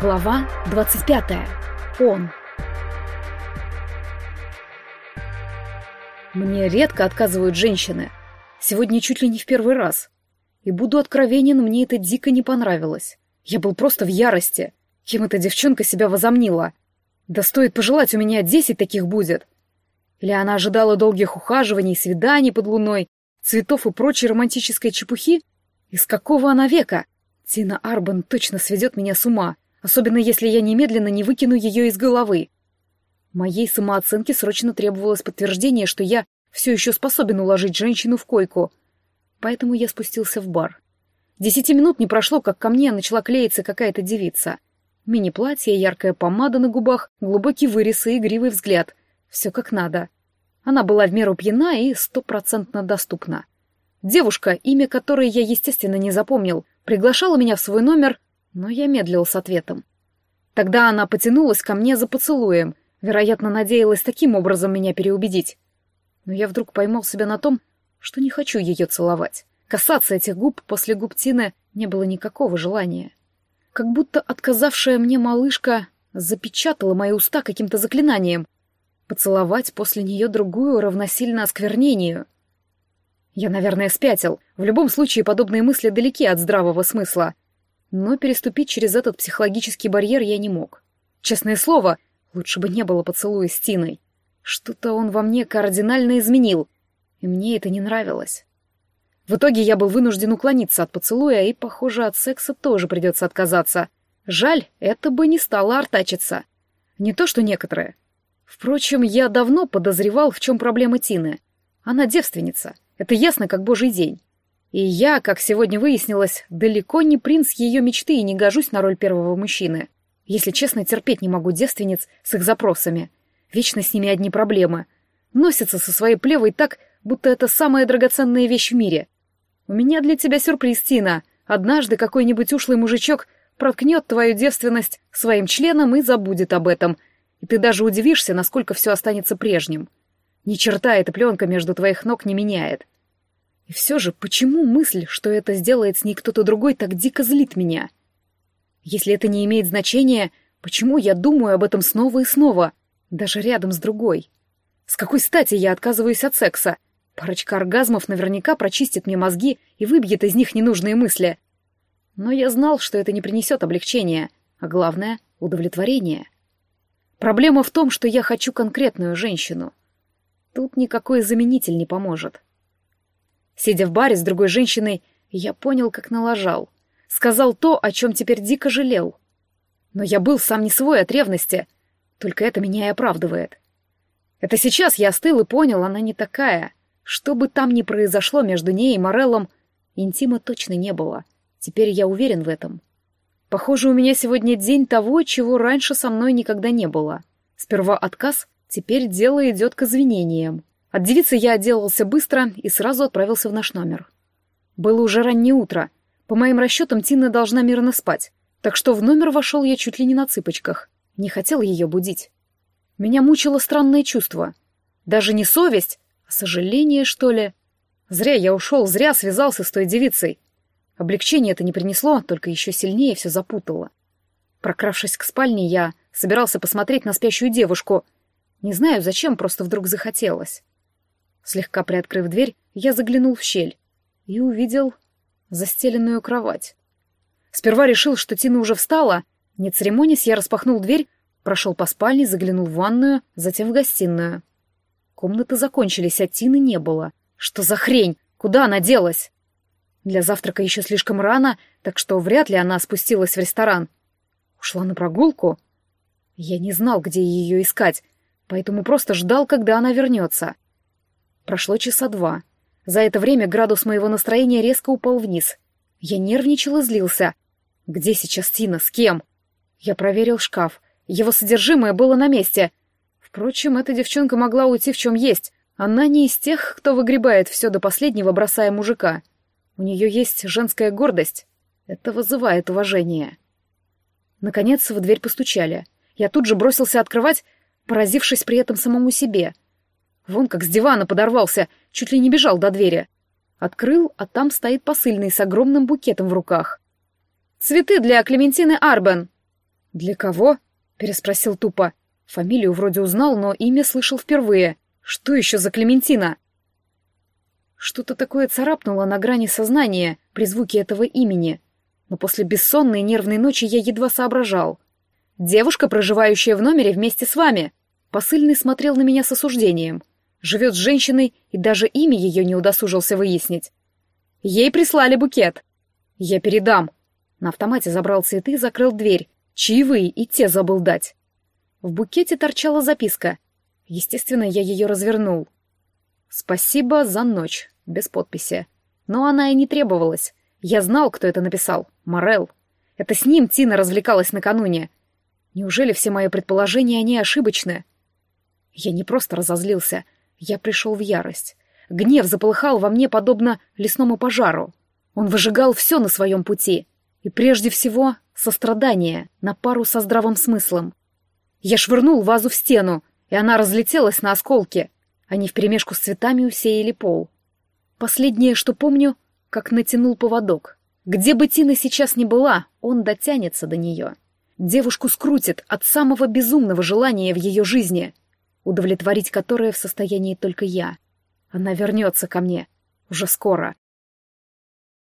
Глава 25. Он. Мне редко отказывают женщины. Сегодня чуть ли не в первый раз. И буду откровенен, мне это дико не понравилось. Я был просто в ярости. Кем эта девчонка себя возомнила? Да стоит пожелать, у меня десять таких будет. Или она ожидала долгих ухаживаний, свиданий под луной, цветов и прочей романтической чепухи? Из какого она века? Тина Арбан точно сведет меня с ума особенно если я немедленно не выкину ее из головы. Моей самооценке срочно требовалось подтверждение, что я все еще способен уложить женщину в койку. Поэтому я спустился в бар. Десяти минут не прошло, как ко мне начала клеиться какая-то девица. Мини-платье, яркая помада на губах, глубокий вырез и игривый взгляд. Все как надо. Она была в меру пьяна и стопроцентно доступна. Девушка, имя которой я, естественно, не запомнил, приглашала меня в свой номер но я медлил с ответом. Тогда она потянулась ко мне за поцелуем, вероятно, надеялась таким образом меня переубедить. Но я вдруг поймал себя на том, что не хочу ее целовать. Касаться этих губ после губ Тины не было никакого желания. Как будто отказавшая мне малышка запечатала мои уста каким-то заклинанием. Поцеловать после нее другую равносильно осквернению. Я, наверное, спятил. В любом случае, подобные мысли далеки от здравого смысла но переступить через этот психологический барьер я не мог. Честное слово, лучше бы не было поцелуя с Тиной. Что-то он во мне кардинально изменил, и мне это не нравилось. В итоге я был вынужден уклониться от поцелуя, и, похоже, от секса тоже придется отказаться. Жаль, это бы не стало артачиться. Не то, что некоторые. Впрочем, я давно подозревал, в чем проблема Тины. Она девственница. Это ясно, как божий день. И я, как сегодня выяснилось, далеко не принц ее мечты и не гожусь на роль первого мужчины. Если честно, терпеть не могу девственниц с их запросами. Вечно с ними одни проблемы. Носятся со своей плевой так, будто это самая драгоценная вещь в мире. У меня для тебя сюрприз, Тина. Однажды какой-нибудь ушлый мужичок проткнет твою девственность своим членом и забудет об этом. И ты даже удивишься, насколько все останется прежним. Ни черта эта пленка между твоих ног не меняет. И все же, почему мысль, что это сделает с ней кто-то другой, так дико злит меня? Если это не имеет значения, почему я думаю об этом снова и снова, даже рядом с другой? С какой стати я отказываюсь от секса? Парочка оргазмов наверняка прочистит мне мозги и выбьет из них ненужные мысли. Но я знал, что это не принесет облегчения, а главное — удовлетворения. Проблема в том, что я хочу конкретную женщину. Тут никакой заменитель не поможет. Сидя в баре с другой женщиной, я понял, как налажал. Сказал то, о чем теперь дико жалел. Но я был сам не свой от ревности. Только это меня и оправдывает. Это сейчас я остыл и понял, она не такая. Что бы там ни произошло между ней и Мореллом, интима точно не было. Теперь я уверен в этом. Похоже, у меня сегодня день того, чего раньше со мной никогда не было. Сперва отказ, теперь дело идет к извинениям. От девицы я отделался быстро и сразу отправился в наш номер. Было уже раннее утро. По моим расчетам, Тина должна мирно спать. Так что в номер вошел я чуть ли не на цыпочках. Не хотел ее будить. Меня мучило странное чувство. Даже не совесть, а сожаление, что ли. Зря я ушел, зря связался с той девицей. Облегчение это не принесло, только еще сильнее все запутало. Прокравшись к спальне, я собирался посмотреть на спящую девушку. Не знаю, зачем, просто вдруг захотелось. Слегка приоткрыв дверь, я заглянул в щель и увидел застеленную кровать. Сперва решил, что Тина уже встала. Не церемонясь, я распахнул дверь, прошел по спальне, заглянул в ванную, затем в гостиную. Комнаты закончились, а Тины не было. Что за хрень? Куда она делась? Для завтрака еще слишком рано, так что вряд ли она спустилась в ресторан. Ушла на прогулку? Я не знал, где ее искать, поэтому просто ждал, когда она вернется. Прошло часа два. За это время градус моего настроения резко упал вниз. Я нервничал и злился. Где сейчас Тина? С кем? Я проверил шкаф. Его содержимое было на месте. Впрочем, эта девчонка могла уйти в чем есть. Она не из тех, кто выгребает все до последнего, бросая мужика. У нее есть женская гордость. Это вызывает уважение. Наконец в дверь постучали. Я тут же бросился открывать, поразившись при этом самому себе — Вон как с дивана подорвался, чуть ли не бежал до двери. Открыл, а там стоит посыльный с огромным букетом в руках. «Цветы для Клементины Арбен!» «Для кого?» — переспросил тупо. Фамилию вроде узнал, но имя слышал впервые. Что еще за Клементина? Что-то такое царапнуло на грани сознания при звуке этого имени. Но после бессонной нервной ночи я едва соображал. «Девушка, проживающая в номере вместе с вами!» Посыльный смотрел на меня с осуждением. Живет с женщиной, и даже имя ее не удосужился выяснить. Ей прислали букет. Я передам. На автомате забрал цветы и закрыл дверь. Чаевые и те забыл дать. В букете торчала записка. Естественно, я ее развернул. «Спасибо за ночь», без подписи. Но она и не требовалась. Я знал, кто это написал. Морел. Это с ним Тина развлекалась накануне. Неужели все мои предположения, они ошибочны? Я не просто разозлился. Я пришел в ярость. Гнев заполыхал во мне подобно лесному пожару. Он выжигал все на своем пути. И прежде всего сострадание на пару со здравым смыслом. Я швырнул вазу в стену, и она разлетелась на осколки. Они вперемешку с цветами усеяли пол. Последнее, что помню, как натянул поводок. Где бы Тина сейчас ни была, он дотянется до нее. Девушку скрутит от самого безумного желания в ее жизни, удовлетворить которое в состоянии только я. Она вернется ко мне. Уже скоро.